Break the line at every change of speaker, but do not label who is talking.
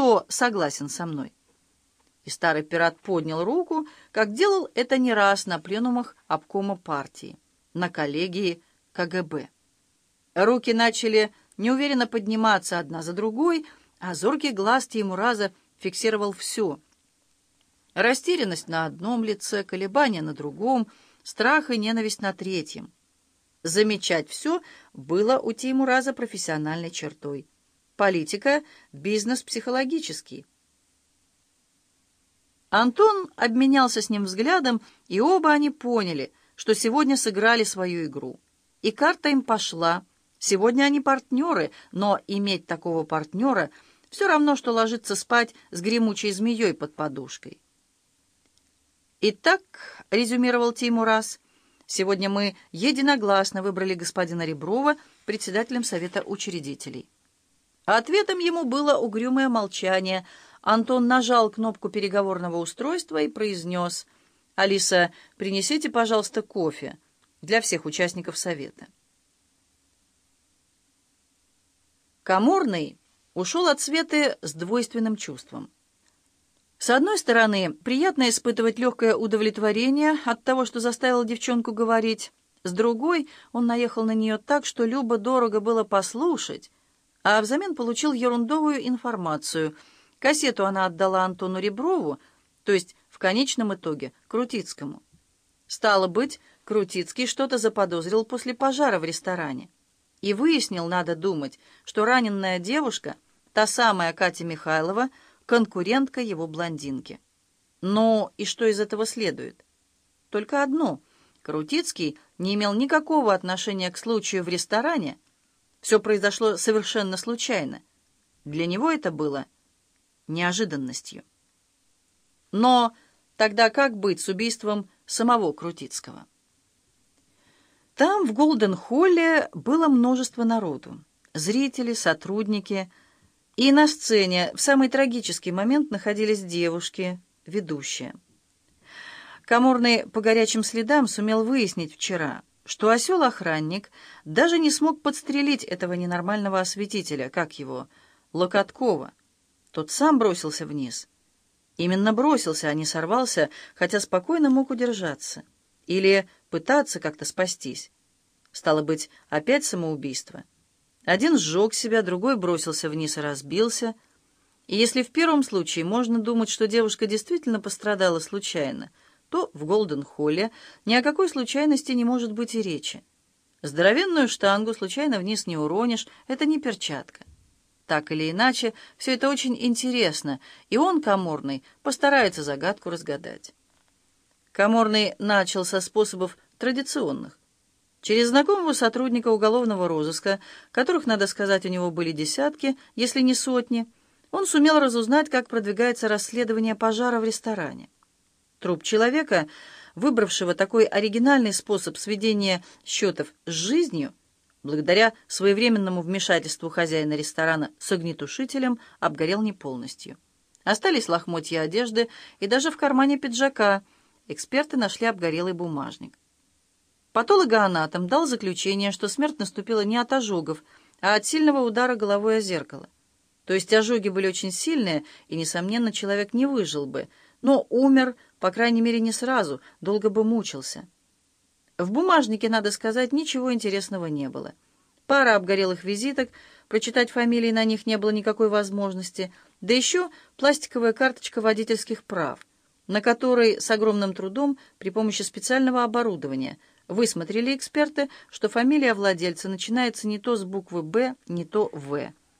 кто согласен со мной. И старый пират поднял руку, как делал это не раз на пленумах обкома партии, на коллегии КГБ. Руки начали неуверенно подниматься одна за другой, а зоркий глаз Тимураза фиксировал все. Растерянность на одном лице, колебания на другом, страх и ненависть на третьем. Замечать все было у Тимураза профессиональной чертой. Политика — бизнес психологический. Антон обменялся с ним взглядом, и оба они поняли, что сегодня сыграли свою игру. И карта им пошла. Сегодня они партнеры, но иметь такого партнера все равно, что ложиться спать с гремучей змеей под подушкой. «Итак», — резюмировал Тимурас, — «сегодня мы единогласно выбрали господина Реброва председателем Совета учредителей». Ответом ему было угрюмое молчание. Антон нажал кнопку переговорного устройства и произнес «Алиса, принесите, пожалуйста, кофе для всех участников Совета». Каморный ушел от Светы с двойственным чувством. С одной стороны, приятно испытывать легкое удовлетворение от того, что заставил девчонку говорить. С другой, он наехал на нее так, что Люба дорого было послушать, а взамен получил ерундовую информацию. Кассету она отдала Антону Реброву, то есть в конечном итоге Крутицкому. Стало быть, Крутицкий что-то заподозрил после пожара в ресторане. И выяснил, надо думать, что раненная девушка, та самая Катя Михайлова, конкурентка его блондинки. Но и что из этого следует? Только одно. Крутицкий не имел никакого отношения к случаю в ресторане, все произошло совершенно случайно. Для него это было неожиданностью. Но тогда как быть с убийством самого Крутицкого? Там, в Голден-Холле, было множество народу. Зрители, сотрудники. И на сцене в самый трагический момент находились девушки, ведущие. Каморный по горячим следам сумел выяснить вчера – что осел-охранник даже не смог подстрелить этого ненормального осветителя, как его, Локоткова. Тот сам бросился вниз. Именно бросился, а не сорвался, хотя спокойно мог удержаться. Или пытаться как-то спастись. Стало быть, опять самоубийство. Один сжег себя, другой бросился вниз и разбился. И если в первом случае можно думать, что девушка действительно пострадала случайно, то в Голден-Холле ни о какой случайности не может быть и речи. Здоровенную штангу случайно вниз не уронишь, это не перчатка. Так или иначе, все это очень интересно, и он, Каморный, постарается загадку разгадать. Каморный начал со способов традиционных. Через знакомого сотрудника уголовного розыска, которых, надо сказать, у него были десятки, если не сотни, он сумел разузнать, как продвигается расследование пожара в ресторане. Труп человека, выбравшего такой оригинальный способ сведения счетов с жизнью, благодаря своевременному вмешательству хозяина ресторана с огнетушителем, обгорел не полностью. Остались лохмотья одежды, и даже в кармане пиджака эксперты нашли обгорелый бумажник. Патологоанатом дал заключение, что смерть наступила не от ожогов, а от сильного удара головой о зеркало. То есть ожоги были очень сильные, и, несомненно, человек не выжил бы, но умер, по крайней мере, не сразу, долго бы мучился. В бумажнике, надо сказать, ничего интересного не было. Пара обгорелых визиток, прочитать фамилии на них не было никакой возможности, да еще пластиковая карточка водительских прав, на которой с огромным трудом при помощи специального оборудования высмотрели эксперты, что фамилия владельца начинается не то с буквы «Б», не то «В».